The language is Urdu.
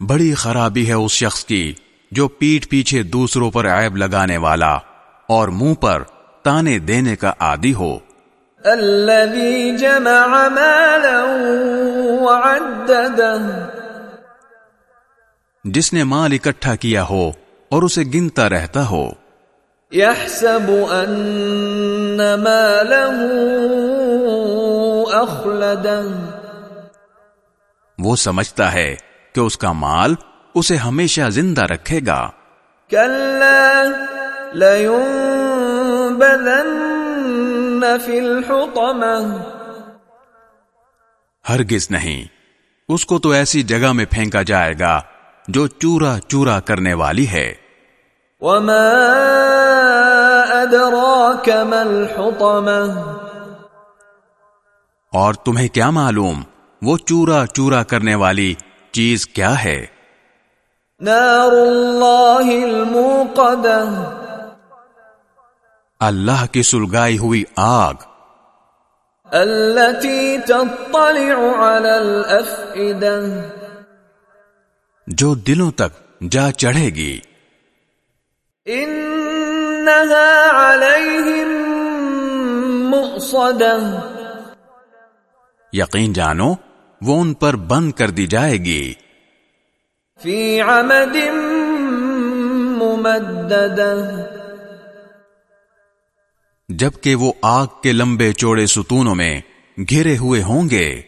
بڑی خرابی ہے اس شخص کی جو پیٹ پیچھے دوسروں پر عیب لگانے والا اور منہ پر تانے دینے کا عادی ہو۔ الذي جمع مالا وعدده جس نے مال اکٹھا کیا ہو اور اسے گنتا رہتا ہو۔ يحسب ان ماله اخلده وہ سمجھتا ہے کہ اس کا مال اسے ہمیشہ زندہ رکھے گا۔ لينبذن في الحطمة. ہرگز نہیں اس کو تو ایسی جگہ میں پھینکا جائے گا جو چورا چورا کرنے والی ہے۔ وما أدراك ما الحطمة؟ اور تمہیں کیا معلوم؟ وہ چورا چورا کرنے والی چیز کیا ہے؟ نار الموقدة اللہ کی سلگائی ہوئی آگ۔ التي تطلع على جو دلوں تک جا چڑھے گی۔ إنها عليهم یقین جانو وہ ان پر بند کر دی جائے گی۔ في عمد ممددة. جبکہ وہ آگ کے لمبے چوڑے ستونوں میں گھرے ہوئے ہوں گے۔